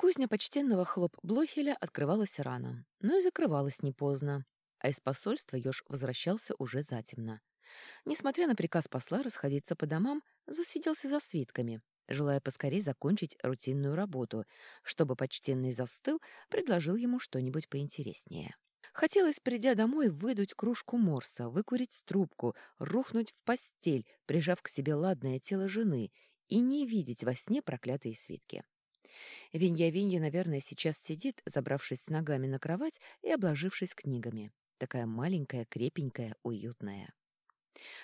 Кузня почтенного хлоп Блохеля открывалась рано, но и закрывалась не поздно, а из посольства Ёж возвращался уже затемно. Несмотря на приказ посла расходиться по домам, засиделся за свитками, желая поскорее закончить рутинную работу, чтобы почтенный застыл предложил ему что-нибудь поинтереснее. Хотелось, придя домой, выдуть кружку морса, выкурить трубку, рухнуть в постель, прижав к себе ладное тело жены, и не видеть во сне проклятые свитки. Винья-Винья, наверное, сейчас сидит, забравшись с ногами на кровать и обложившись книгами. Такая маленькая, крепенькая, уютная.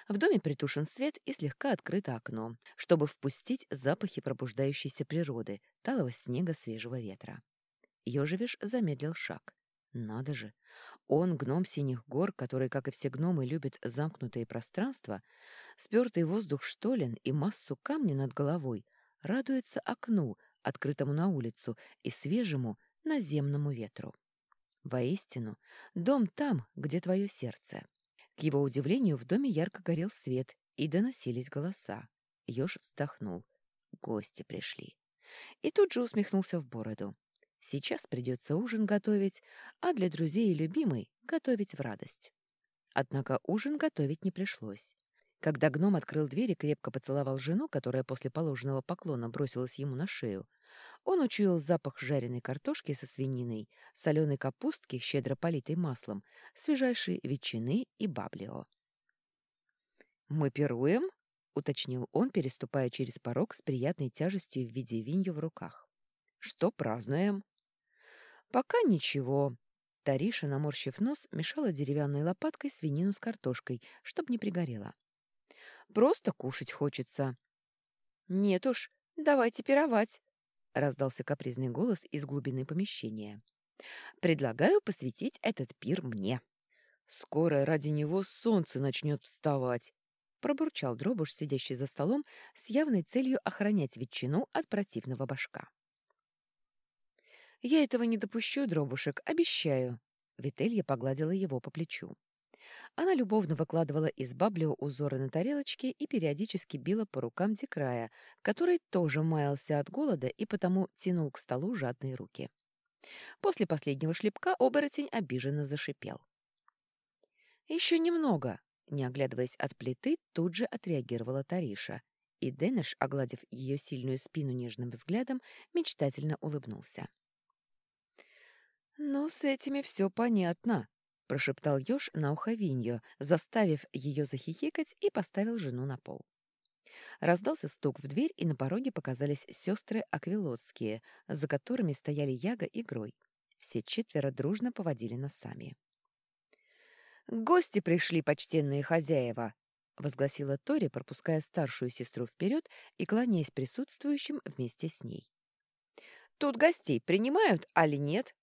В доме притушен свет и слегка открыто окно, чтобы впустить запахи пробуждающейся природы, талого снега, свежего ветра. Ёжевиш замедлил шаг. Надо же! Он, гном синих гор, который, как и все гномы, любит замкнутые пространства, спертый воздух штолен и массу камня над головой, радуется окну, открытому на улицу, и свежему наземному ветру. Воистину, дом там, где твое сердце. К его удивлению, в доме ярко горел свет, и доносились голоса. Ёж вздохнул. Гости пришли. И тут же усмехнулся в бороду. Сейчас придется ужин готовить, а для друзей и любимой готовить в радость. Однако ужин готовить не пришлось. Когда гном открыл дверь и крепко поцеловал жену, которая после положенного поклона бросилась ему на шею, он учуял запах жареной картошки со свининой, соленой капустки, щедро политой маслом, свежайшей ветчины и баблио. «Мы пируем?» — уточнил он, переступая через порог с приятной тяжестью в виде винью в руках. «Что празднуем?» «Пока ничего». Тариша, наморщив нос, мешала деревянной лопаткой свинину с картошкой, чтоб не пригорела. «Просто кушать хочется». «Нет уж, давайте пировать», раздался капризный голос из глубины помещения. Предлагаю посвятить этот пир мне. Скоро ради него солнце начнет вставать, пробурчал Дробуш, сидящий за столом, с явной целью охранять ветчину от противного башка. «Я этого не допущу, Дробушек, обещаю!» Вителья погладила его по плечу. Она любовно выкладывала из баблио узоры на тарелочке и периодически била по рукам Декрая, который тоже маялся от голода и потому тянул к столу жадные руки. После последнего шлепка оборотень обиженно зашипел. «Еще немного!» — не оглядываясь от плиты, тут же отреагировала Тариша, и Дэнеш, огладив ее сильную спину нежным взглядом, мечтательно улыбнулся. «Ну, с этими все понятно», — прошептал Ёж на ухо Винью, заставив ее захихикать и поставил жену на пол. Раздался стук в дверь, и на пороге показались сестры Аквилотские, за которыми стояли Яга и Грой. Все четверо дружно поводили носами. «Гости пришли, почтенные хозяева!» — возгласила Тори, пропуская старшую сестру вперед и кланяясь присутствующим вместе с ней. «Тут гостей принимают, али нет?»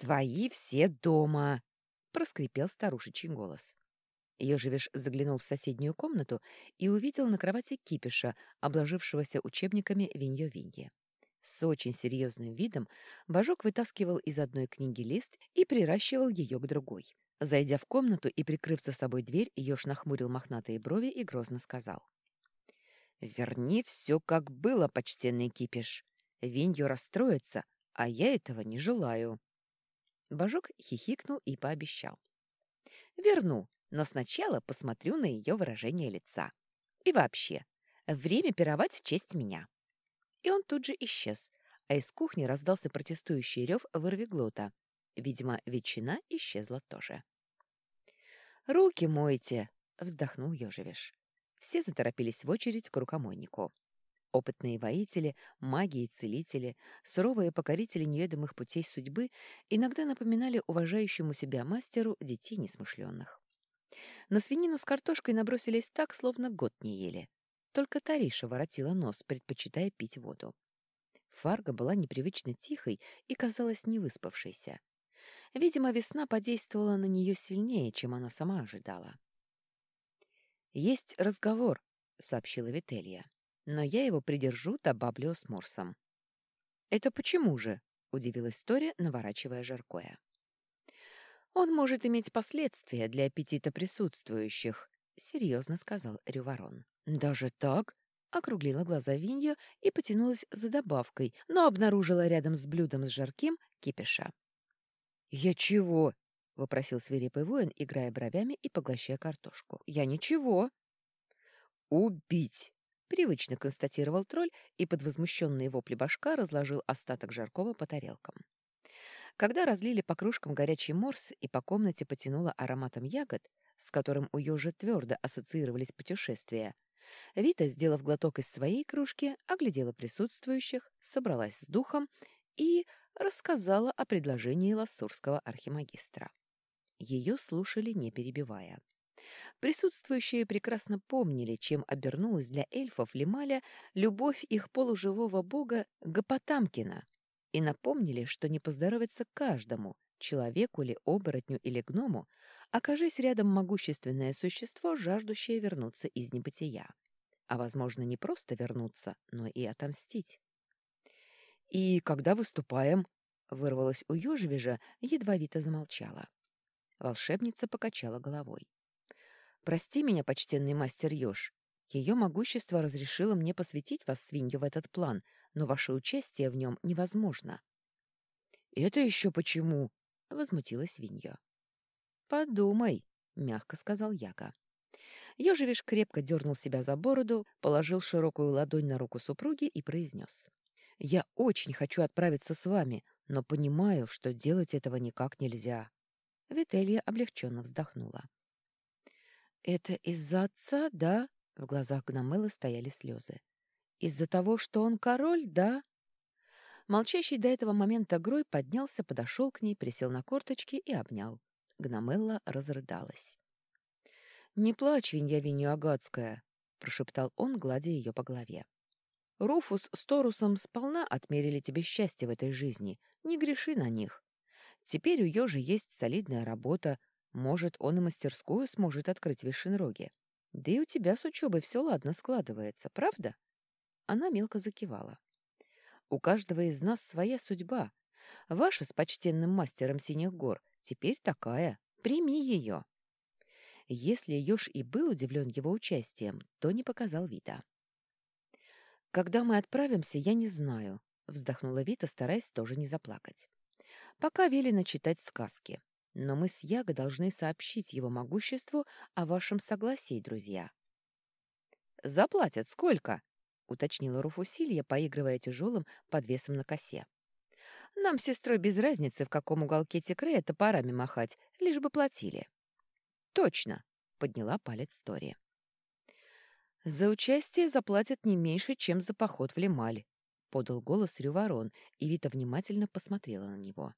«Свои все дома!» — проскрипел старушечий голос. Ежевиш заглянул в соседнюю комнату и увидел на кровати кипиша, обложившегося учебниками Виньё-Винье. С очень серьезным видом Божок вытаскивал из одной книги лист и приращивал ее к другой. Зайдя в комнату и прикрыв за собой дверь, Ёж нахмурил мохнатые брови и грозно сказал. «Верни все, как было, почтенный кипиш. Виньё расстроится, а я этого не желаю». Божок хихикнул и пообещал. «Верну, но сначала посмотрю на ее выражение лица. И вообще, время пировать в честь меня». И он тут же исчез, а из кухни раздался протестующий рев вырвиглота. Видимо, ветчина исчезла тоже. «Руки мойте!» — вздохнул Ёжевиш. Все заторопились в очередь к рукомойнику. Опытные воители, маги и целители, суровые покорители неведомых путей судьбы иногда напоминали уважающему себя мастеру детей несмышленных. На свинину с картошкой набросились так, словно год не ели. Только Тариша воротила нос, предпочитая пить воду. Фарга была непривычно тихой и казалась невыспавшейся. Видимо, весна подействовала на нее сильнее, чем она сама ожидала. «Есть разговор», — сообщила Вителья но я его придержу до баблио с морсом. «Это почему же?» — удивилась Тори, наворачивая жаркое. «Он может иметь последствия для аппетита присутствующих», — серьезно сказал Рюворон. «Даже так?» округлила глаза Винья и потянулась за добавкой, но обнаружила рядом с блюдом с жарким кипиша. «Я чего?» — вопросил свирепый воин, играя бровями и поглощая картошку. «Я ничего». «Убить!» — привычно констатировал тролль и под возмущенные вопли башка разложил остаток жаркого по тарелкам. Когда разлили по кружкам горячий морс и по комнате потянуло ароматом ягод, с которым у ежа твердо ассоциировались путешествия, Вита, сделав глоток из своей кружки, оглядела присутствующих, собралась с духом и рассказала о предложении лассурского архимагистра. Ее слушали, не перебивая. Присутствующие прекрасно помнили, чем обернулась для эльфов Лемаля любовь их полуживого бога Гапотамкина, и напомнили, что не поздоровится каждому, человеку ли, оборотню или гному, окажись рядом могущественное существо, жаждущее вернуться из небытия. А, возможно, не просто вернуться, но и отомстить. «И когда выступаем?» — вырвалась у Ёжевежа, ядовито замолчала. Волшебница покачала головой. «Прости меня, почтенный мастер Ёж. Ее могущество разрешило мне посвятить вас, свинью, в этот план, но ваше участие в нем невозможно». «Это еще почему?» — возмутилась свинья. «Подумай», — мягко сказал Яга. Ёжевиш крепко дернул себя за бороду, положил широкую ладонь на руку супруги и произнес. «Я очень хочу отправиться с вами, но понимаю, что делать этого никак нельзя». Вителья облегченно вздохнула. «Это из-за отца, да?» В глазах Гномелы стояли слезы. «Из-за того, что он король, да?» Молчащий до этого момента Грой поднялся, подошел к ней, присел на корточки и обнял. Гномелла разрыдалась. «Не плачь, Винья Агатская!» — прошептал он, гладя ее по голове. «Руфус с Торусом сполна отмерили тебе счастье в этой жизни. Не греши на них. Теперь у Ёжи есть солидная работа. Может, он и мастерскую сможет открыть в Вишенроге. Да и у тебя с учебой все ладно складывается, правда?» Она мелко закивала. «У каждого из нас своя судьба. Ваша с почтенным мастером Синих гор теперь такая. Прими ее». Если Ёж и был удивлен его участием, то не показал вида. «Когда мы отправимся, я не знаю», — вздохнула Вита, стараясь тоже не заплакать. «Пока велено читать сказки. Но мы с Яго должны сообщить его могуществу о вашем согласии, друзья». «Заплатят сколько?» — уточнила Руфусилья, поигрывая тяжелым подвесом на косе. «Нам с сестрой без разницы, в каком уголке Текрея топорами махать, лишь бы платили». «Точно!» — подняла палец Тори. «За участие заплатят не меньше, чем за поход в Лемаль», — подал голос Рюворон, и Вита внимательно посмотрела на него.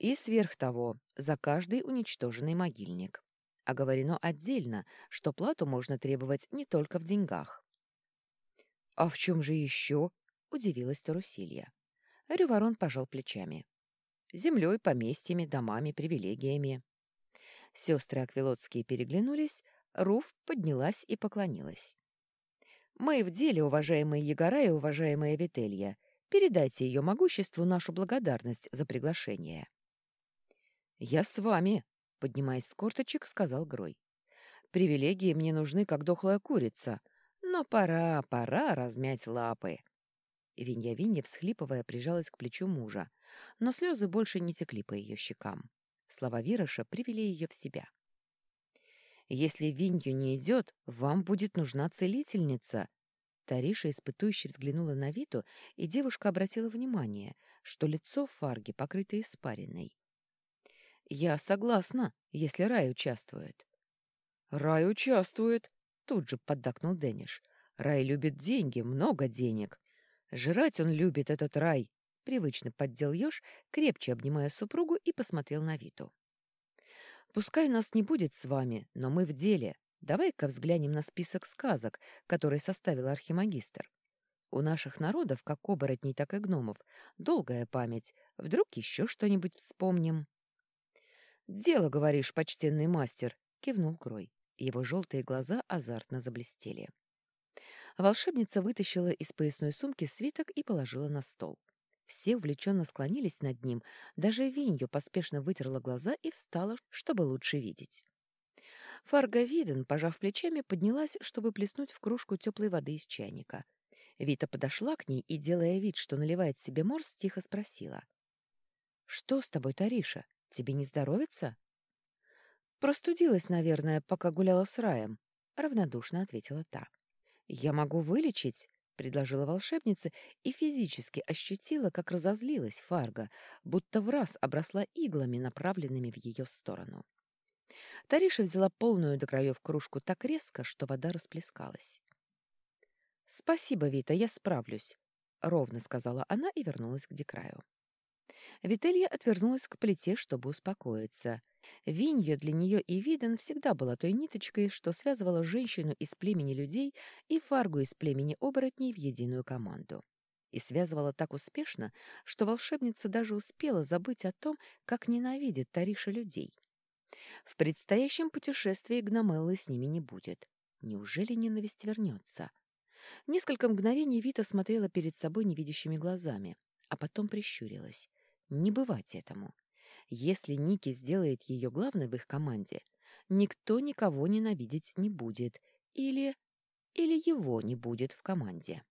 «И сверх того, за каждый уничтоженный могильник. Оговорено отдельно, что плату можно требовать не только в деньгах». «А в чем же еще?» — удивилась Тарусилья. Рюворон пожал плечами. «Землей, поместьями, домами, привилегиями». Сестры Аквилотские переглянулись, Руф поднялась и поклонилась. «Мы в деле, уважаемые Егора и уважаемая Вителья. Передайте ее могуществу нашу благодарность за приглашение». «Я с вами», — поднимаясь с корточек, сказал Грой. «Привилегии мне нужны, как дохлая курица, но пора, пора размять лапы». Винья-Винья, всхлипывая, прижалась к плечу мужа, но слезы больше не текли по ее щекам. Слова Вироша привели ее в себя. «Если Винью не идет, вам будет нужна целительница». Тариша испытующе взглянула на Виту, и девушка обратила внимание, что лицо Фарги покрыто испариной. «Я согласна, если Рай участвует». «Рай участвует», — тут же поддакнул Дэниш. «Рай любит деньги, много денег. Жрать он любит, этот Рай. Привычно поддел еж, крепче обнимая супругу и посмотрел на Виту. «Пускай нас не будет с вами, но мы в деле. Давай-ка взглянем на список сказок, который составил архимагистр. У наших народов, как оборотней, так и гномов, долгая память. Вдруг еще что-нибудь вспомним?» «Дело, говоришь, почтенный мастер», — кивнул Крой. Его желтые глаза азартно заблестели. Волшебница вытащила из поясной сумки свиток и положила на стол. Все увлеченно склонились над ним, даже Винью поспешно вытерла глаза и встала, чтобы лучше видеть. Фарго Виден, пожав плечами, поднялась, чтобы плеснуть в кружку теплой воды из чайника. Вита подошла к ней и, делая вид, что наливает себе морс, тихо спросила. «Что с тобой, Тариша? Тебе не здоровится?» «Простудилась, наверное, пока гуляла с Раем», — равнодушно ответила та. «Я могу вылечить», — предложила волшебница и физически ощутила, как разозлилась Фарго, будто в раз обросла иглами, направленными в ее сторону. Тариша взяла полную до краев кружку так резко, что вода расплескалась. «Спасибо, Вита, я справлюсь», — ровно сказала она и вернулась к Декраю. Вителья отвернулась к плите, чтобы успокоиться. Винья для нее и Виден всегда была той ниточкой, что связывала женщину из племени людей и Фаргу из племени оборотней в единую команду. И связывала так успешно, что волшебница даже успела забыть о том, как ненавидит Тариша людей. В предстоящем путешествии Гномеллы с ними не будет. Неужели ненависть вернется? Несколько мгновений Вита смотрела перед собой невидящими глазами, а потом прищурилась. Не бывать этому. Если Ники сделает ее главной в их команде, никто никого ненавидеть не будет или... или его не будет в команде.